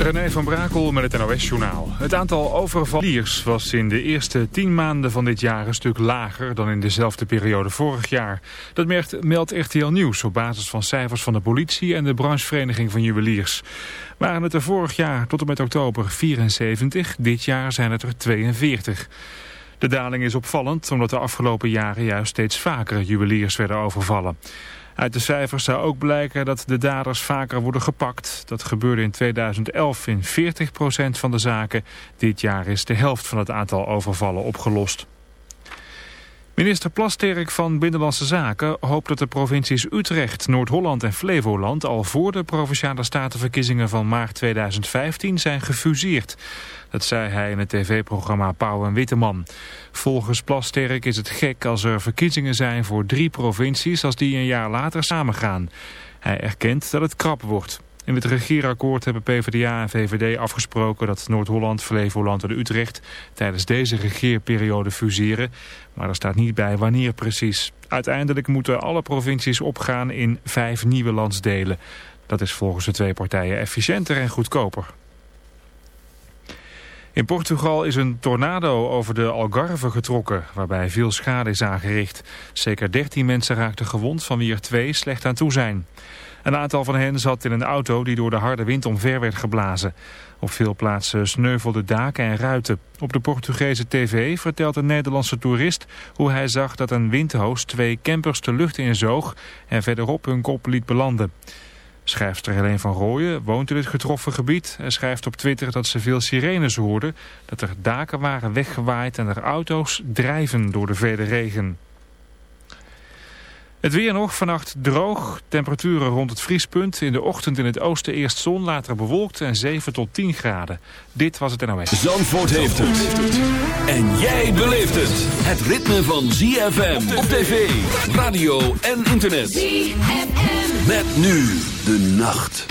René van Brakel met het NOS-journaal. Het aantal overvaliers was in de eerste tien maanden van dit jaar een stuk lager dan in dezelfde periode vorig jaar. Dat merkt, meldt RTL Nieuws op basis van cijfers van de politie en de branchevereniging van juweliers. Waren het er vorig jaar tot en met oktober 74, dit jaar zijn het er 42. De daling is opvallend omdat de afgelopen jaren juist steeds vaker juweliers werden overvallen. Uit de cijfers zou ook blijken dat de daders vaker worden gepakt. Dat gebeurde in 2011 in 40% van de zaken. Dit jaar is de helft van het aantal overvallen opgelost. Minister Plasterk van Binnenlandse Zaken hoopt dat de provincies Utrecht, Noord-Holland en Flevoland al voor de Provinciale Statenverkiezingen van maart 2015 zijn gefuseerd. Dat zei hij in het tv-programma Pauw en Witteman. Volgens Plasterk is het gek als er verkiezingen zijn voor drie provincies als die een jaar later samengaan. Hij erkent dat het krap wordt. In het regeerakkoord hebben PvdA en VVD afgesproken dat Noord-Holland, Flevoland en Utrecht tijdens deze regeerperiode fuseren. Maar er staat niet bij wanneer precies. Uiteindelijk moeten alle provincies opgaan in vijf nieuwe landsdelen. Dat is volgens de twee partijen efficiënter en goedkoper. In Portugal is een tornado over de Algarve getrokken, waarbij veel schade is aangericht. Zeker 13 mensen raakten gewond, van wie er twee slecht aan toe zijn. Een aantal van hen zat in een auto die door de harde wind omver werd geblazen. Op veel plaatsen sneuvelden daken en ruiten. Op de Portugese tv vertelt een Nederlandse toerist hoe hij zag dat een windhoos twee campers de lucht inzoog en verderop hun kop liet belanden. Schrijfster Helene van Rooyen woont in het getroffen gebied en schrijft op Twitter dat ze veel sirenes hoorde, dat er daken waren weggewaaid en er auto's drijven door de vele regen. Het weer nog, vannacht droog, temperaturen rond het vriespunt. In de ochtend in het oosten eerst zon, later bewolkt en 7 tot 10 graden. Dit was het NOS. Zandvoort heeft het. En jij beleeft het. Het ritme van ZFM op tv, radio en internet. ZFM. Met nu de nacht.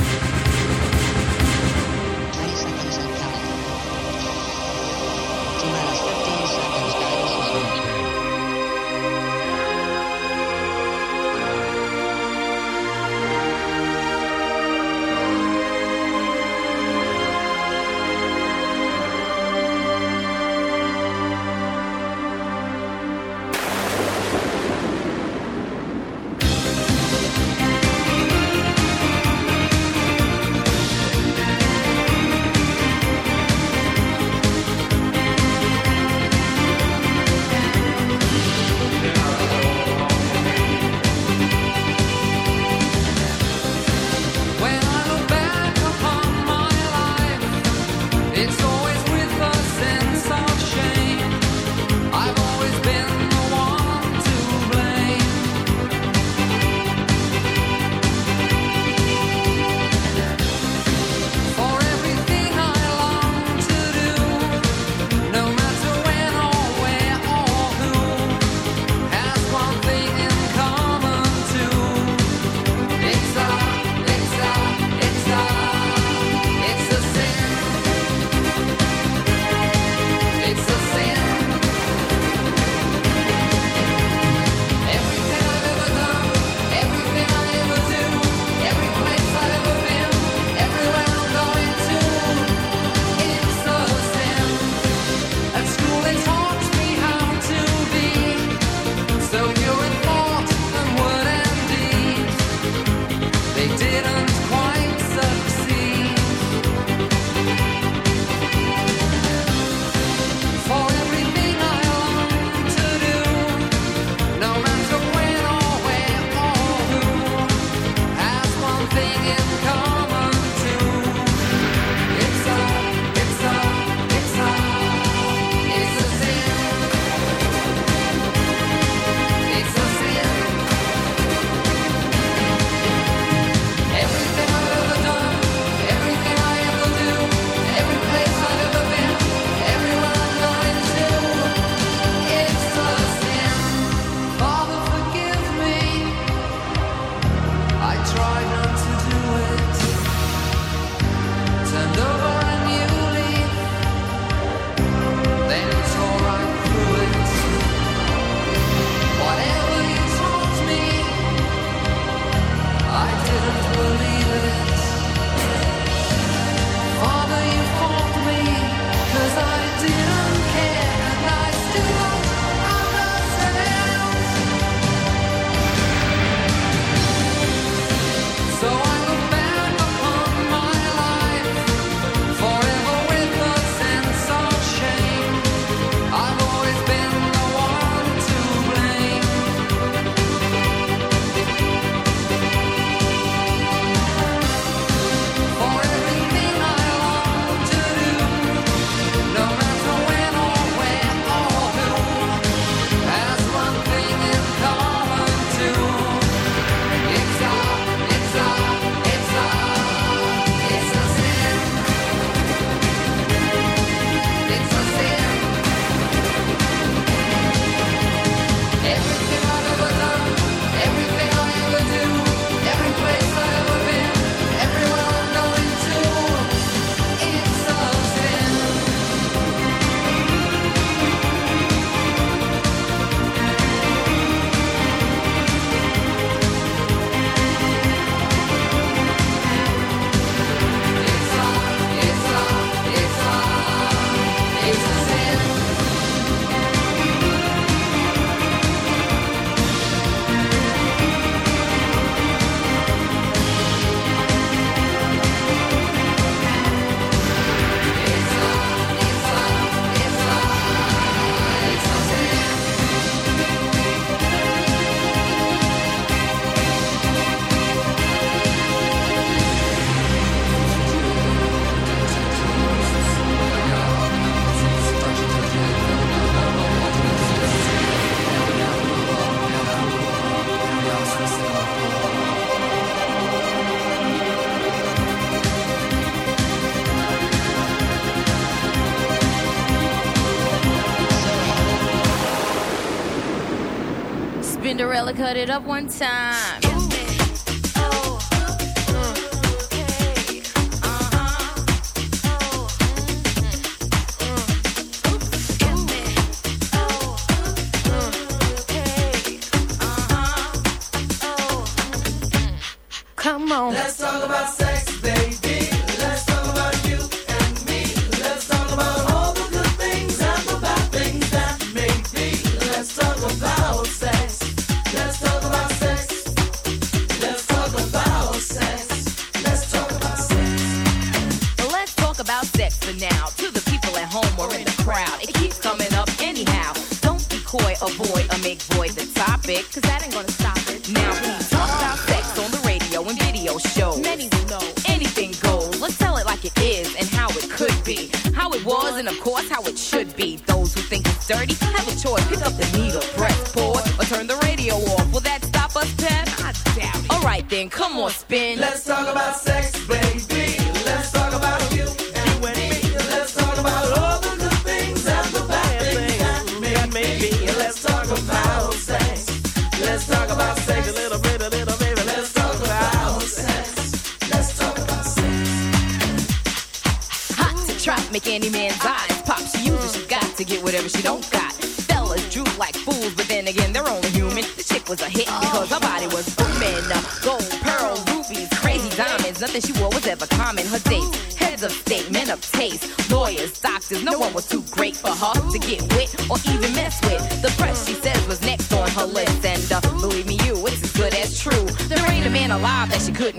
cut it up one time.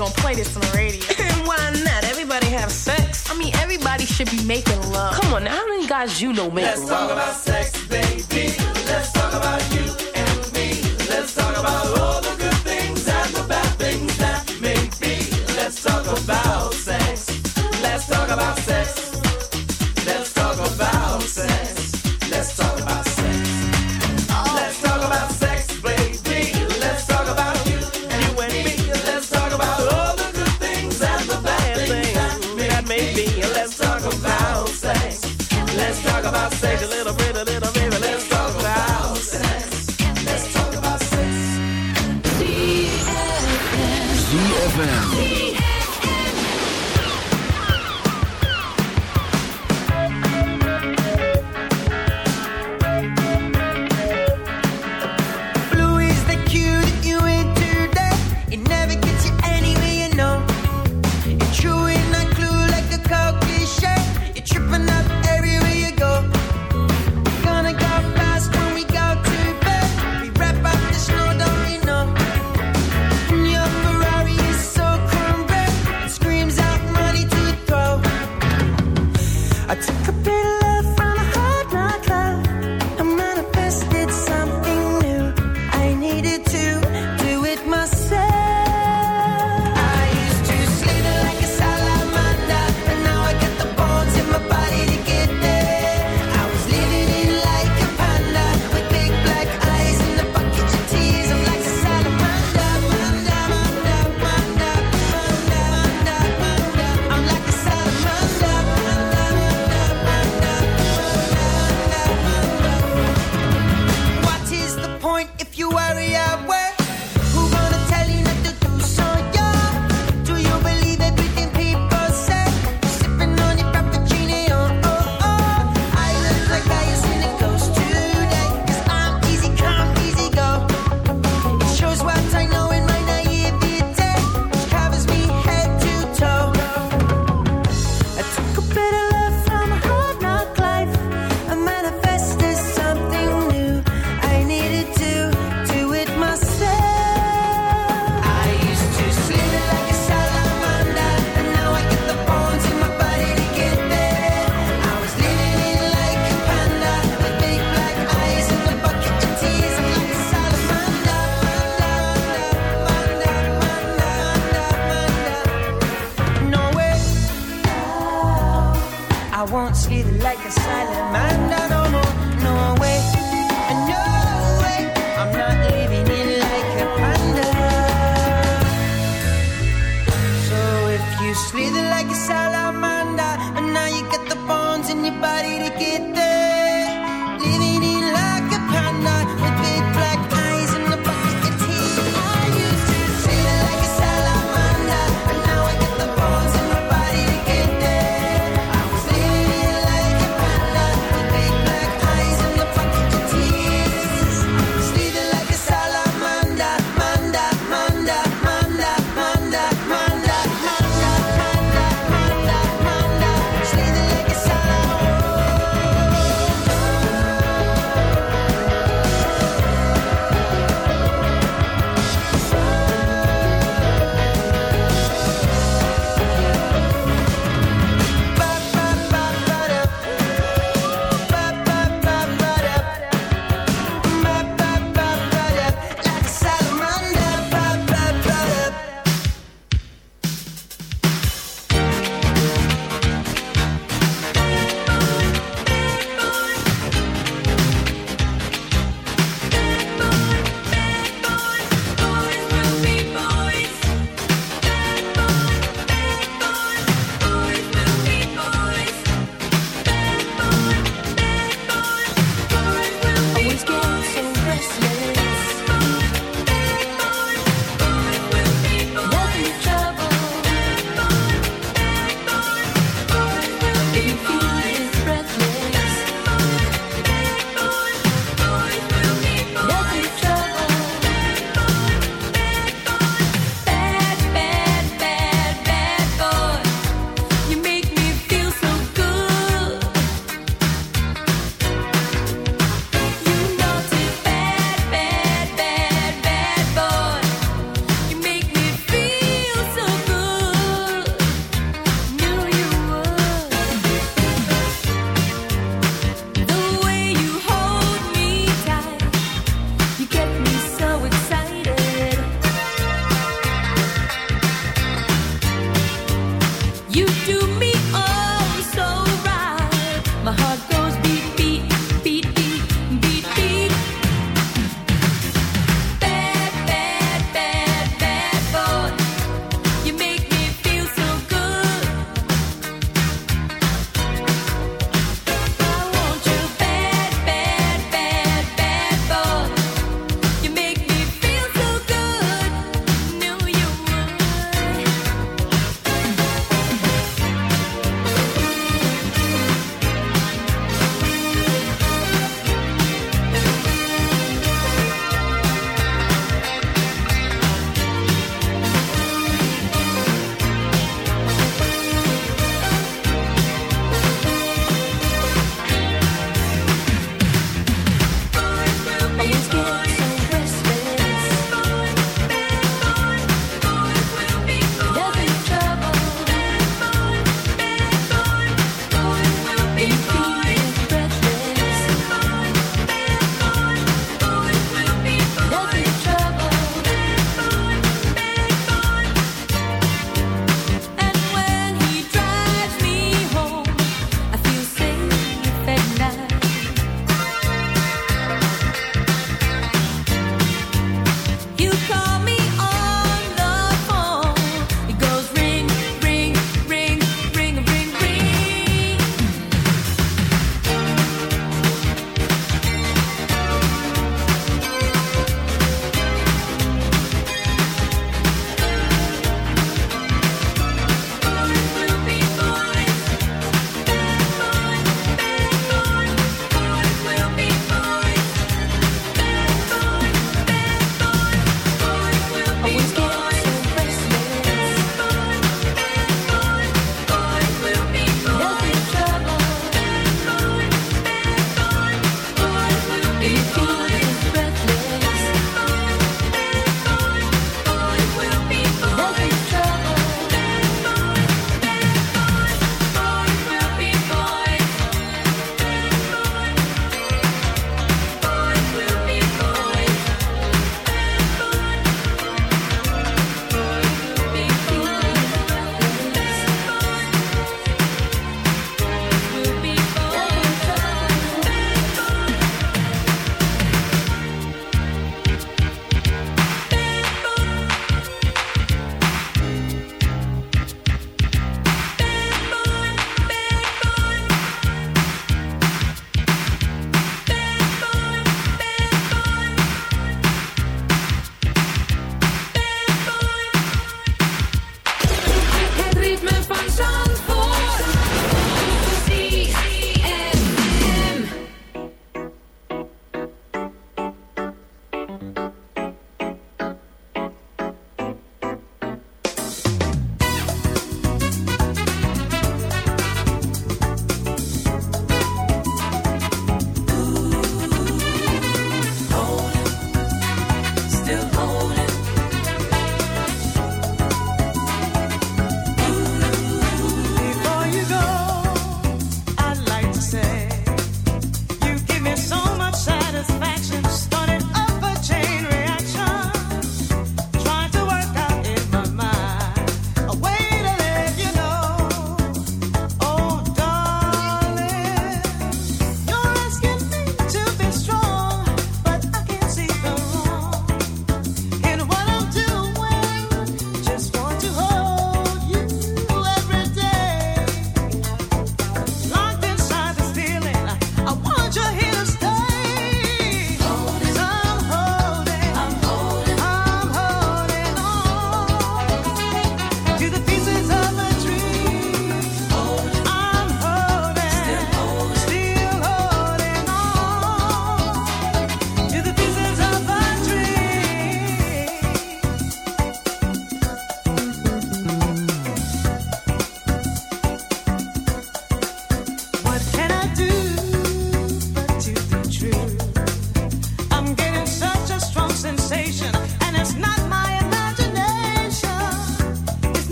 gonna play this on the radio. Why not? Everybody have sex. I mean, everybody should be making love. Come on, now, how many guys you know make Let's love? Let's talk about sex, baby. Let's talk about you.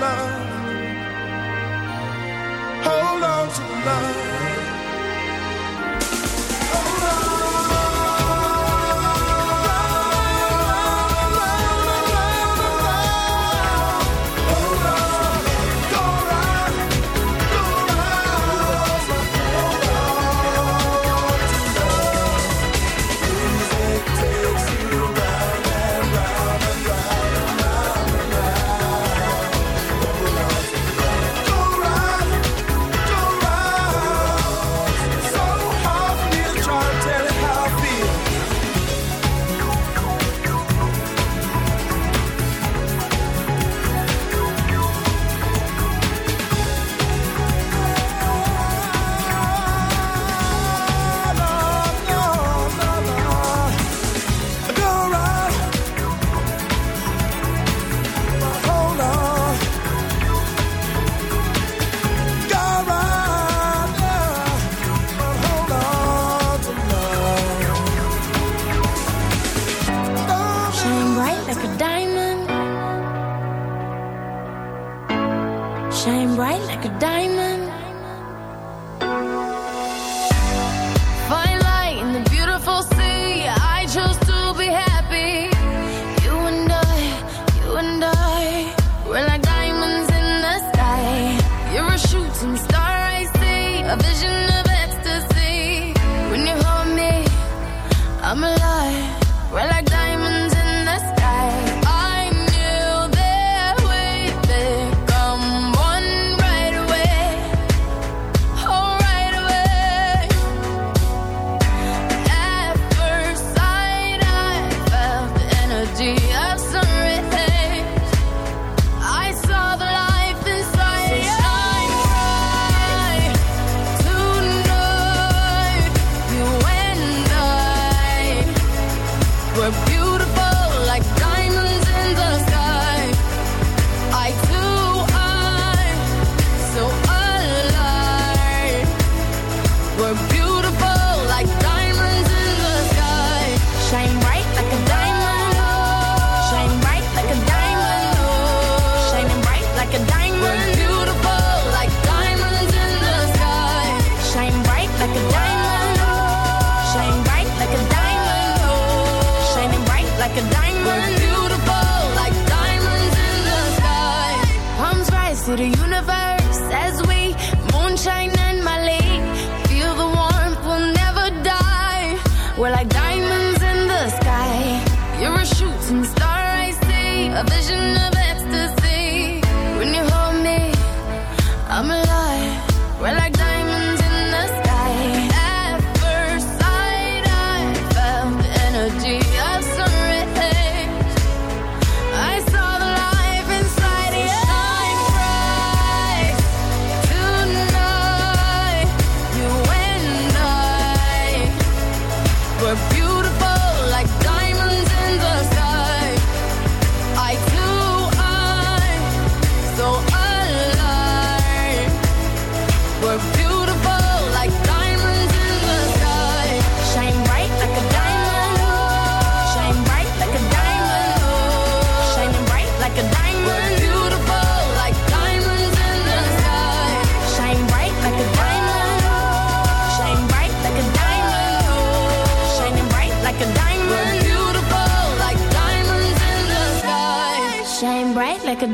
love.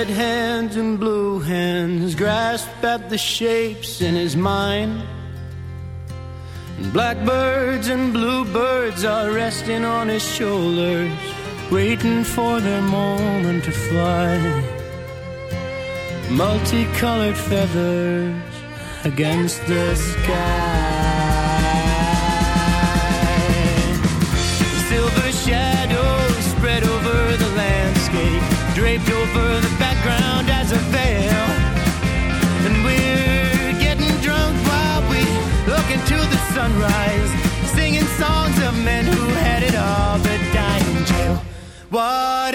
red hands and blue hands grasp at the shapes in his mind. And blackbirds and bluebirds are resting on his shoulders, waiting for their moment to fly. Multicolored feathers against the sky. Silver shadows spread over the landscape, draped over the back. rise, singing songs of men who had it all but died in jail. What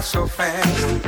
so fast.